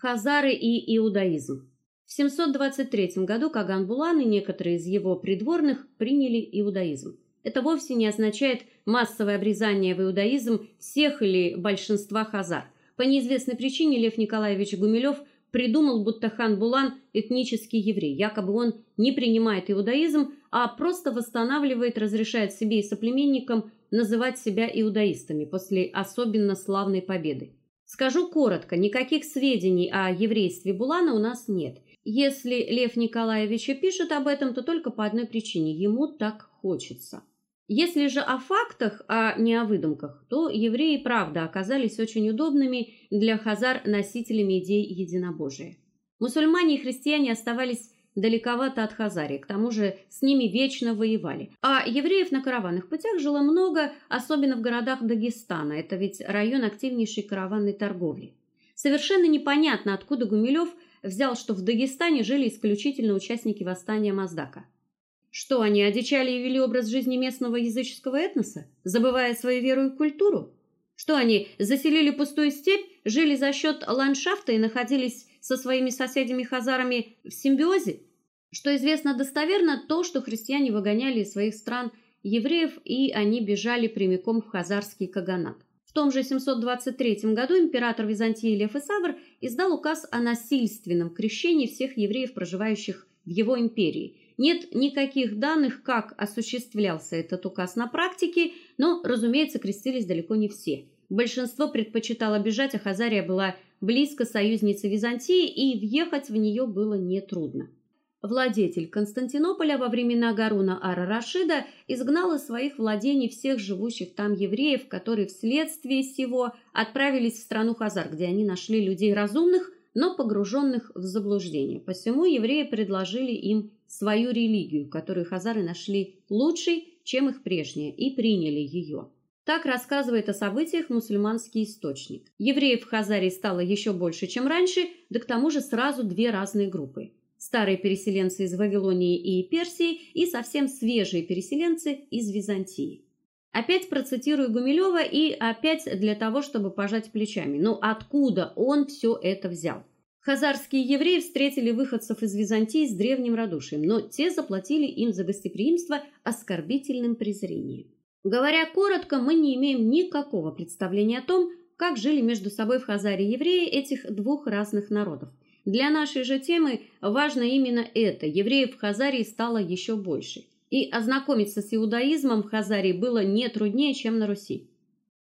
Хазары и иудаизм. В 723 году Каган Булан и некоторые из его придворных приняли иудаизм. Это вовсе не означает массовое обрезание в иудаизм всех или большинства хазар. По неизвестной причине Лев Николаевич Гумилев придумал, будто хан Булан этнический еврей. Якобы он не принимает иудаизм, а просто восстанавливает, разрешает себе и соплеменникам называть себя иудаистами после особенно славной победы. Скажу коротко, никаких сведений о еврействе Булана у нас нет. Если Лев Николаевич пишет об этом, то только по одной причине ему так хочется. Если же о фактах, а не о выдумках, то евреи правда оказались очень удобными для хазар носителями идей единобожия. Мусульмане и христиане оставались далековато от Хазарии, к тому же с ними вечно воевали. А евреев на караванных путях жило много, особенно в городах Дагестана. Это ведь район активнейшей караванной торговли. Совершенно непонятно, откуда Гумилев взял, что в Дагестане жили исключительно участники восстания Маздака. Что они одичали и вели образ жизни местного языческого этноса, забывая свою веру и культуру? Что они заселили пустую степь, жили за счет ландшафта и находились со своими соседями-хазарами в симбиозе? Что известно достоверно то, что христиане выгоняли из своих стран евреев, и они бежали прямиком в хазарский каганат. В том же 723 году император Византии Лев Исавр издал указ о насильственном крещении всех евреев, проживающих в его империи. Нет никаких данных, как осуществлялся этот указ на практике, но, разумеется, крестились далеко не все. Большинство предпочитало бежать, а Хазария была близко союзницей Византии, и въехать в нее было нетрудно. Владетель Константинополя во времена Гаруна ар-Рашида изгнал из своих владений всех живущих там евреев, которые вследствие сего отправились в страну хазар, где они нашли людей разумных, но погруженных в заблуждение. Посему евреи предложили им свою религию, которую хазары нашли лучшей, чем их прежняя, и приняли ее. Так рассказывает о событиях мусульманский источник. Евреев в Хазарии стало еще больше, чем раньше, да к тому же сразу две разные группы старые переселенцы из Вавилонии и Персии и совсем свежие переселенцы из Византии. Опять процитирую Гумилева и опять для того, чтобы пожать плечами. Ну откуда он все это взял? Хазарские евреи встретили выходцев из Византии с древним радушием, но те заплатили им за гостеприимство оскорбительным презрением. Говоря коротко, мы не имеем никакого представления о том, как жили между собой в Хазарии евреи этих двух разных народов. Для нашей же темы важно именно это. Евреев в Хазарии стало еще больше. И ознакомиться с иудаизмом в Хазарии было не труднее, чем на Руси.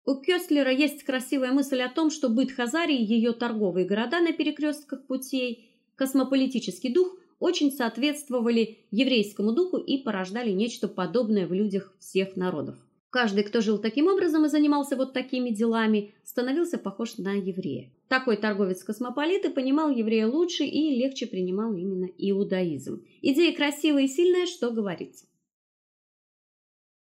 У Кёстлера есть красивая мысль о том, что быт Хазарии, ее торговые города на перекрестках путей, космополитический дух очень соответствовали еврейскому духу и порождали нечто подобное в людях всех народов. Каждый, кто жил таким образом и занимался вот такими делами, становился похож на еврея. Такой торговец-космополит и понимал еврея лучше и легче принимал именно иудаизм. Идея красивая и сильная, что говорится.